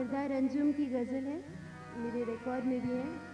सरदार अंजुम की गज़ल है मेरे रिकॉर्ड में भी है।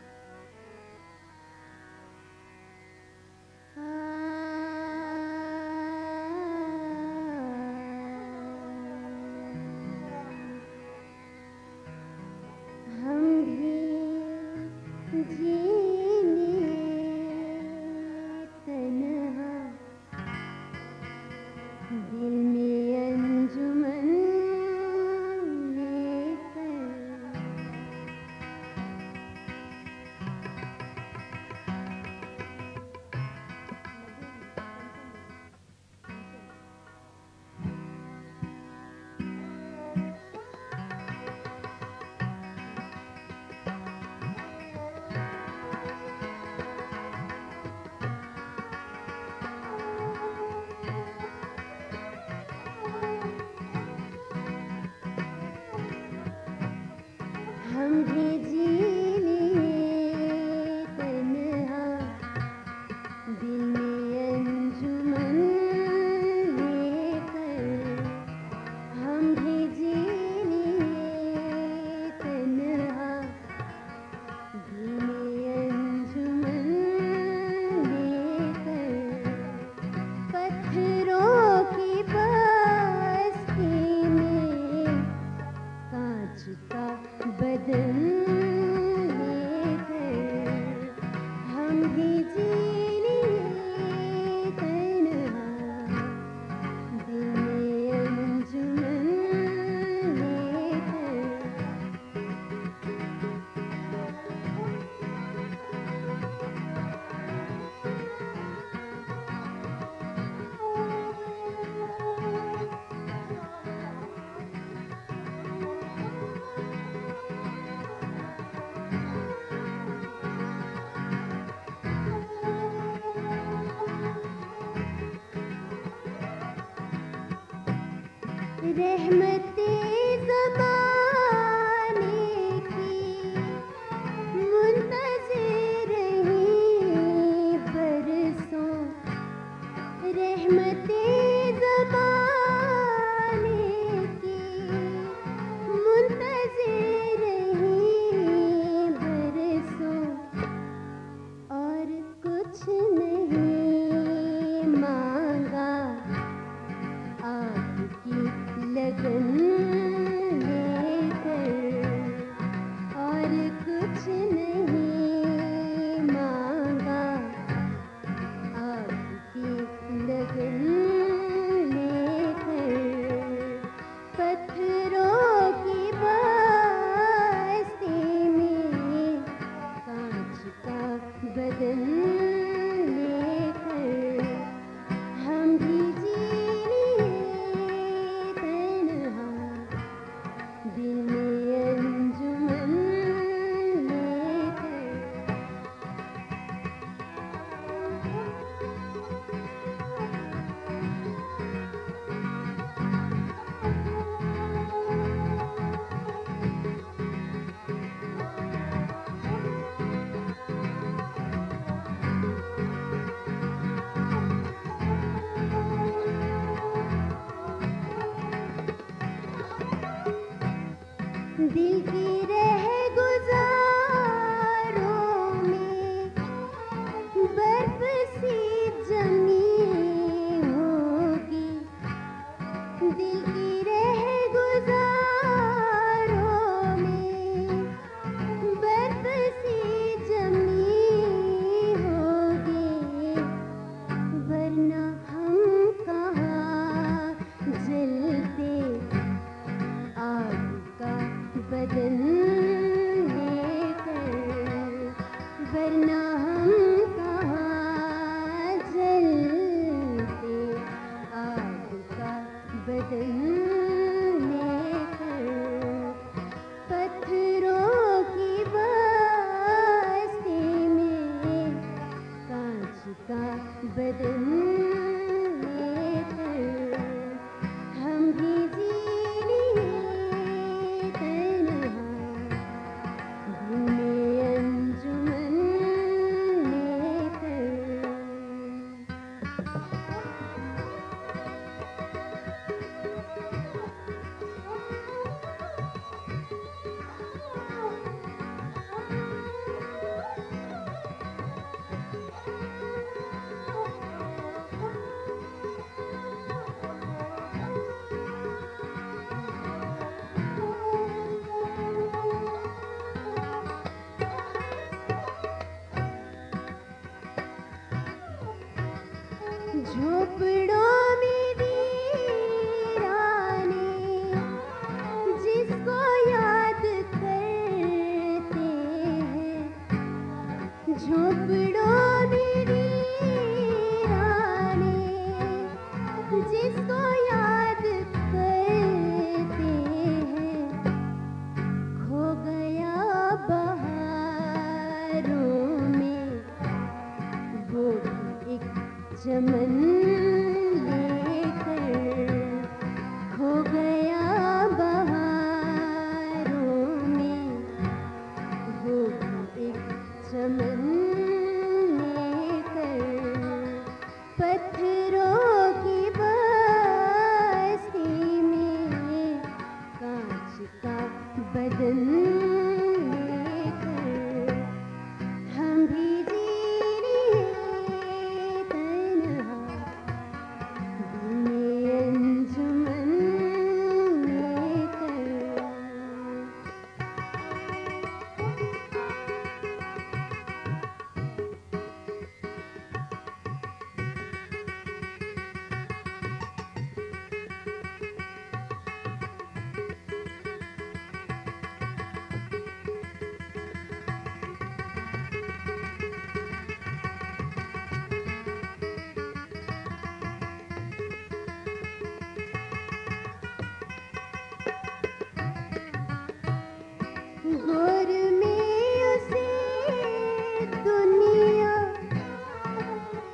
रहमत बदल बदन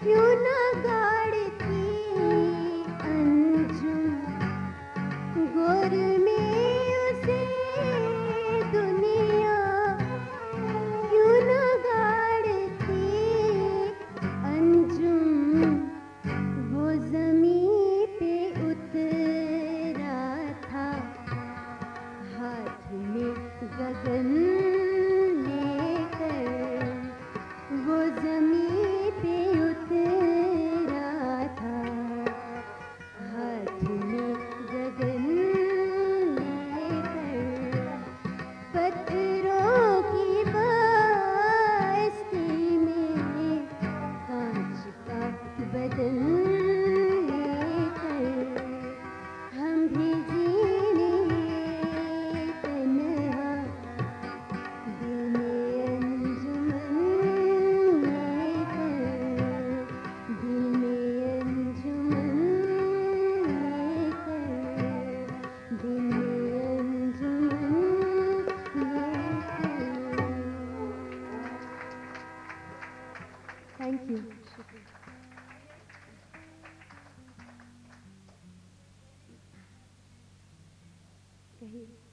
You know. Savior.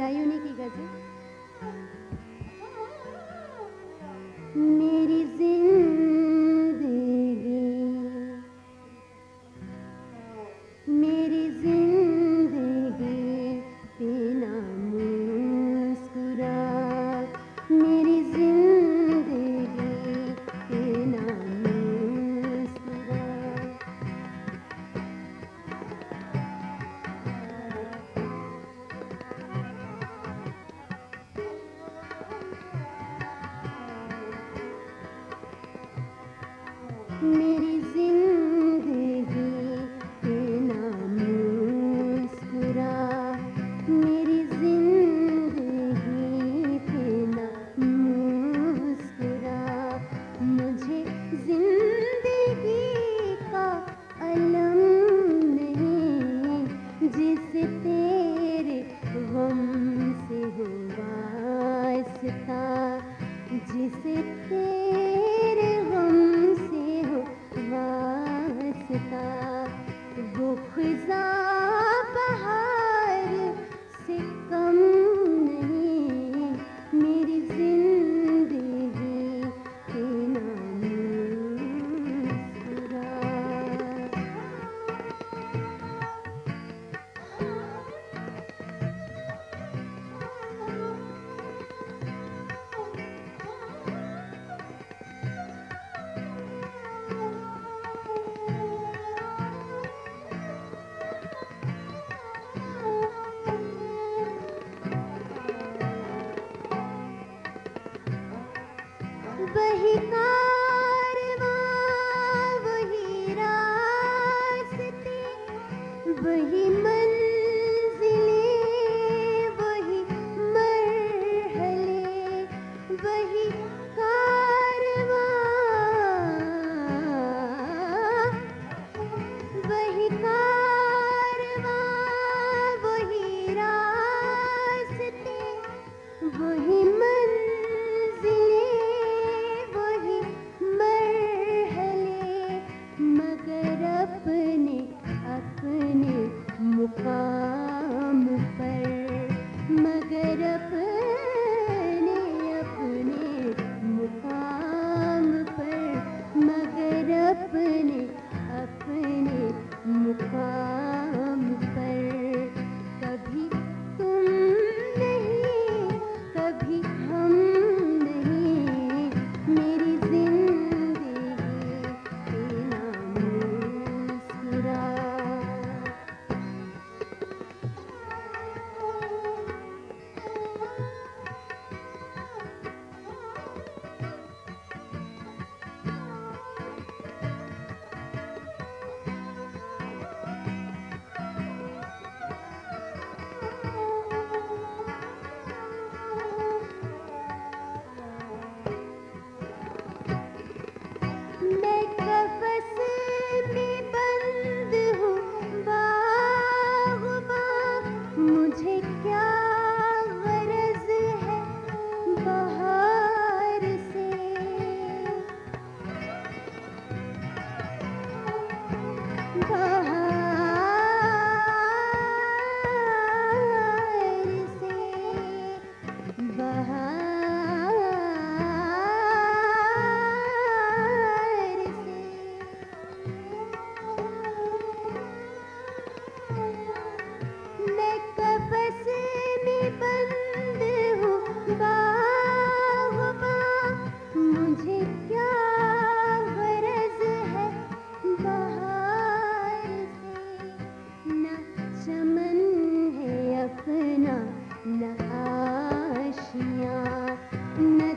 The unique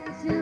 It's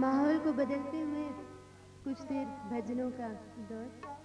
माहौल को बदलते हुए कुछ देर भजनों का दौर।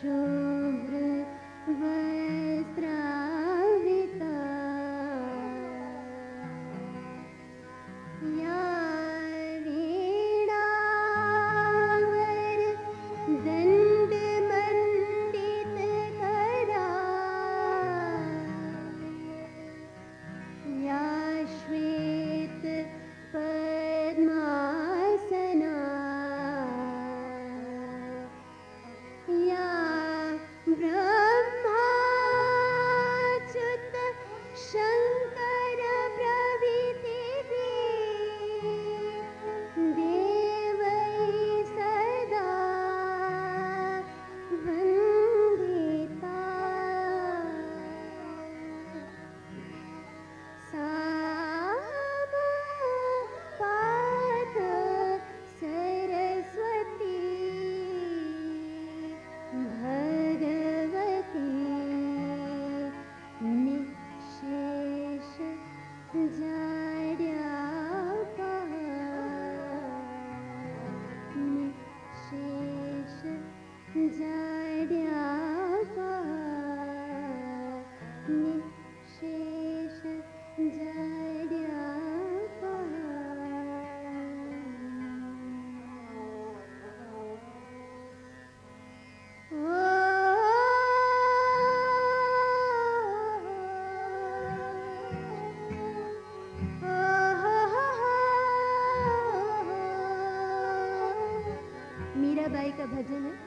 sure. का भजन है।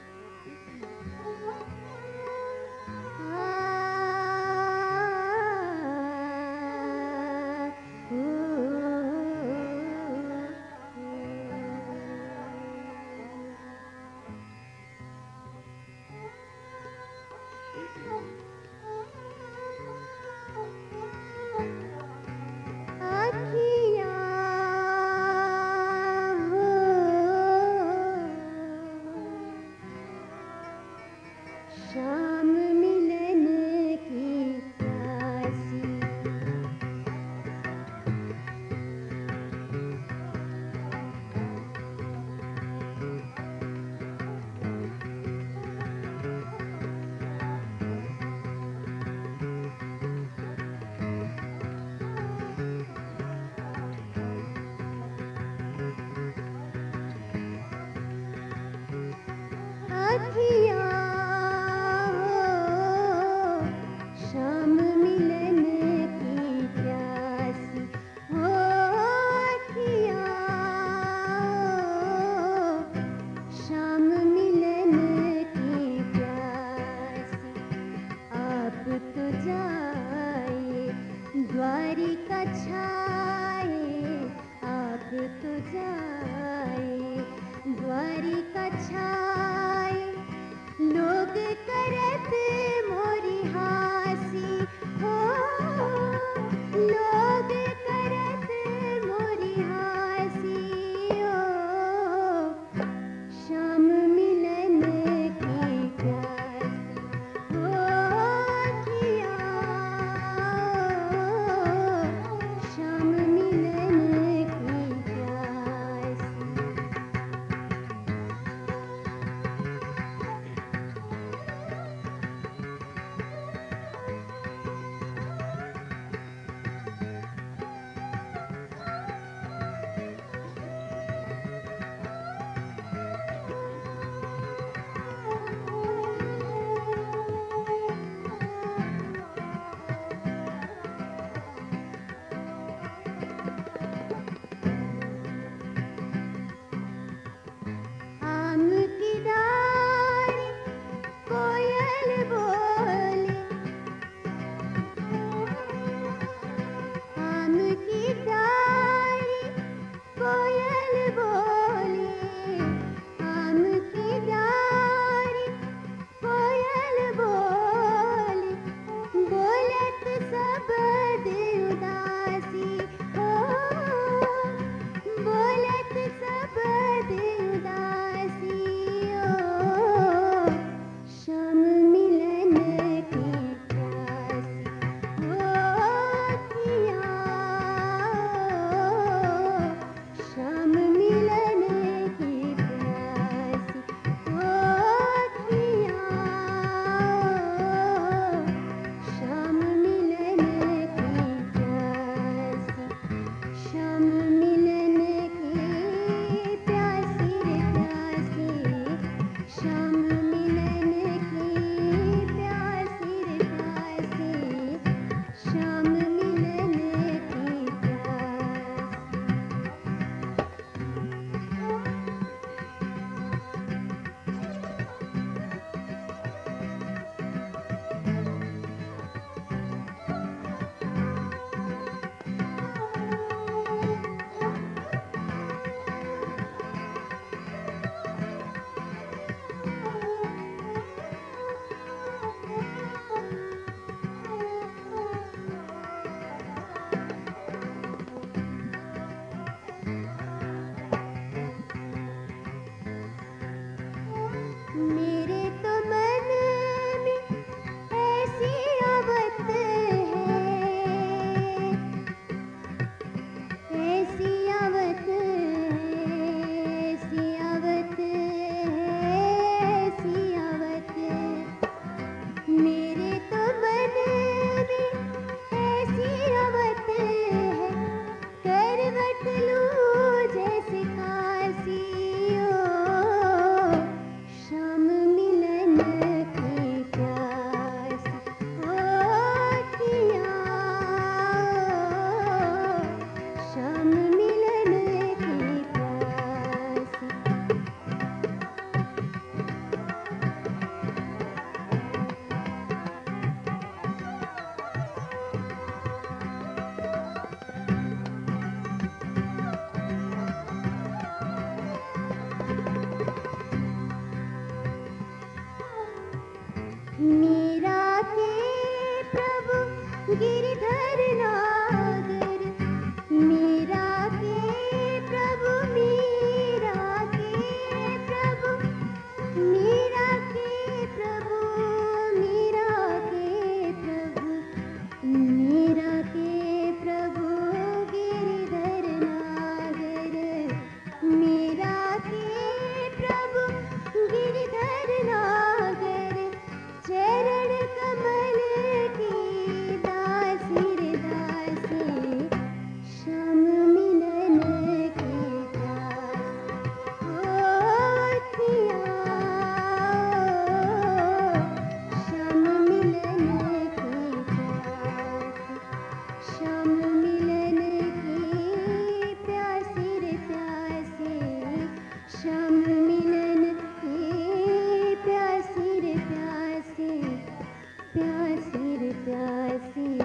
see.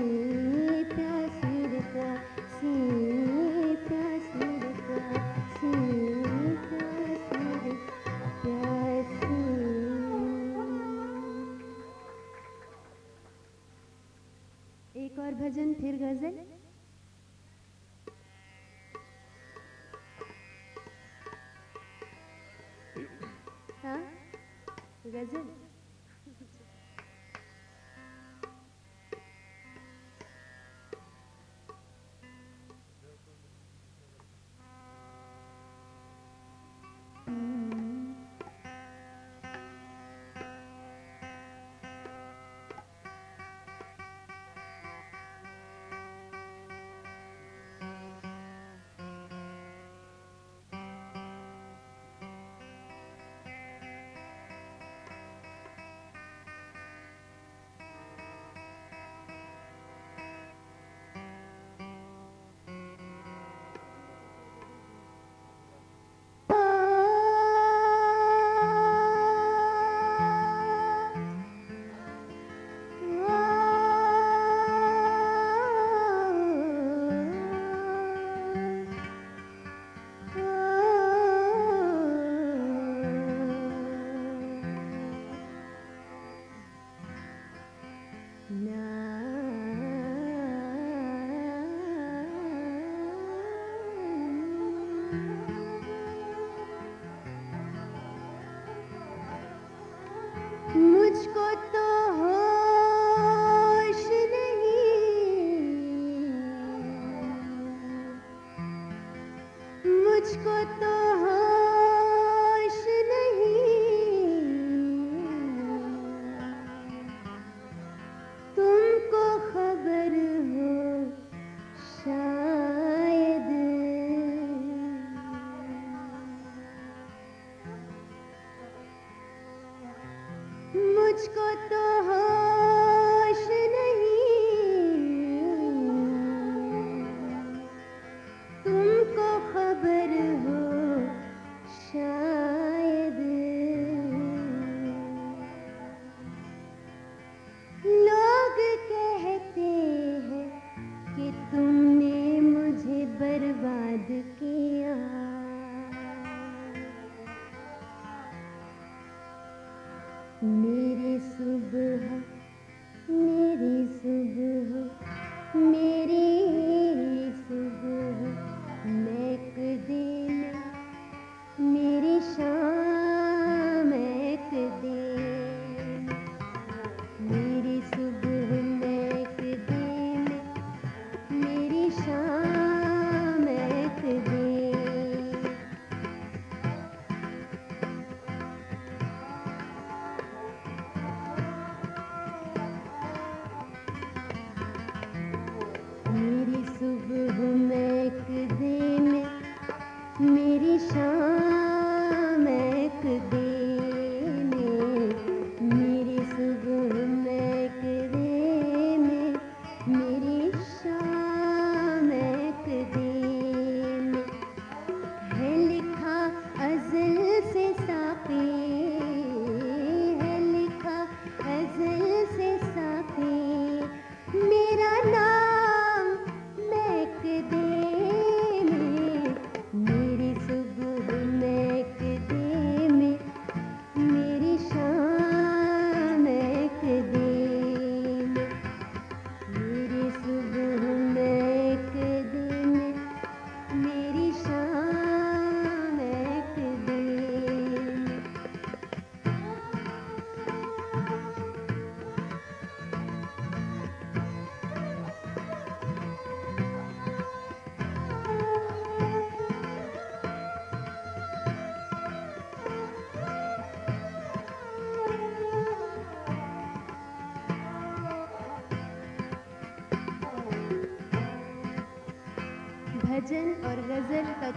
मेरी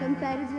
गज़ल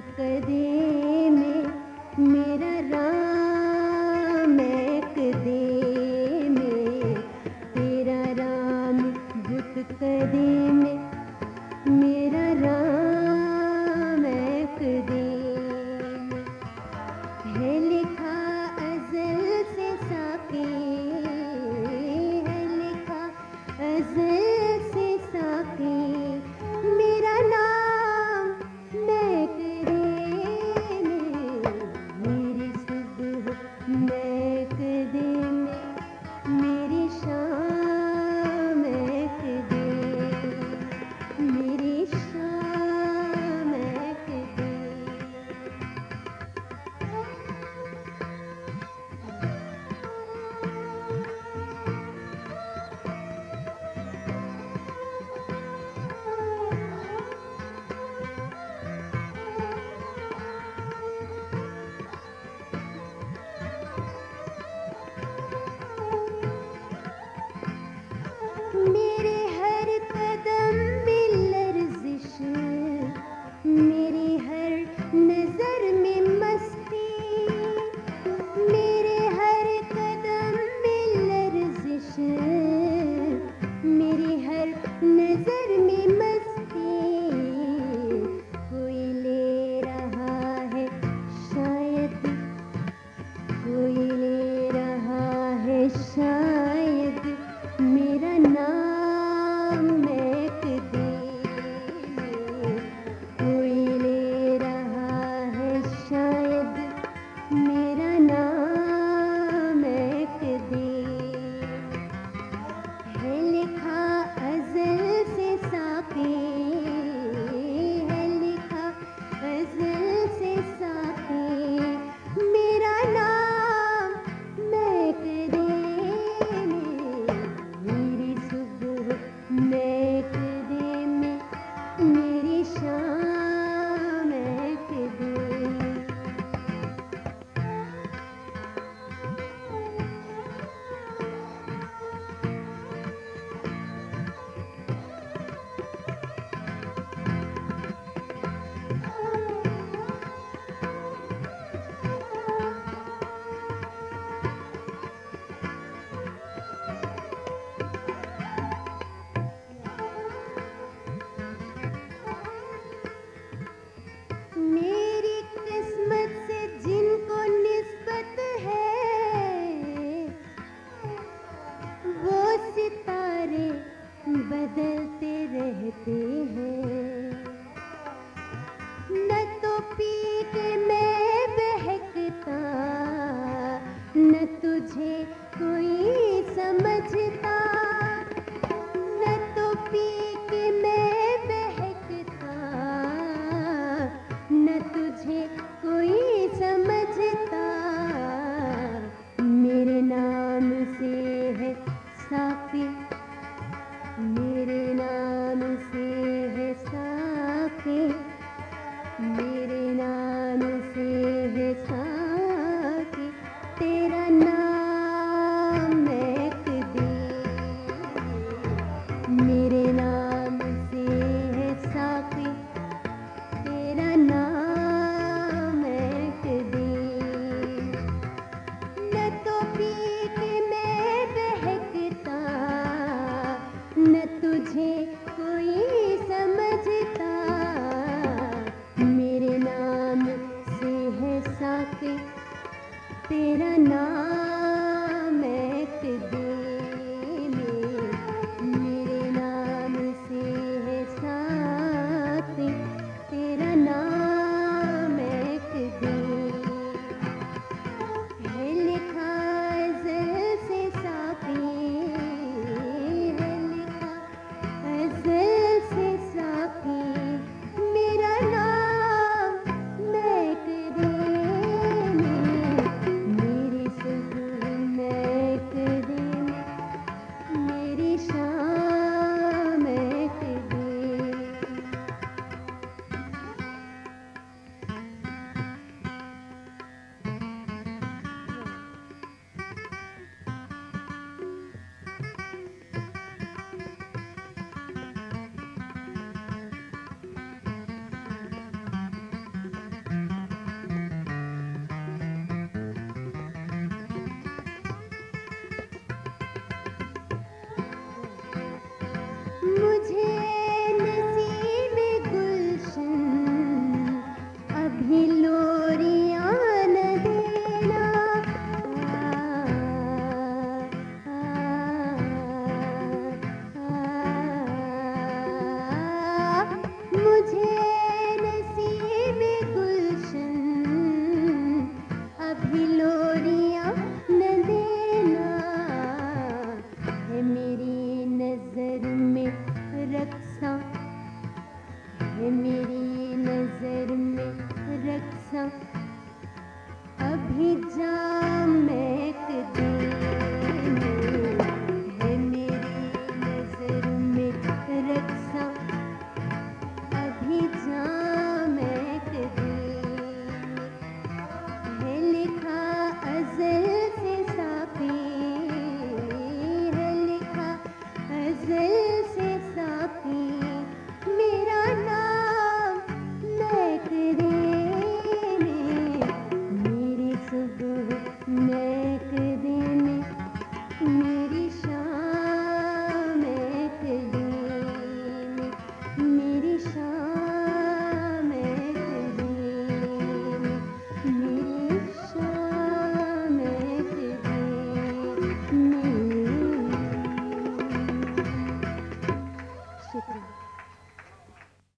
कदे में ताके तेरा नाम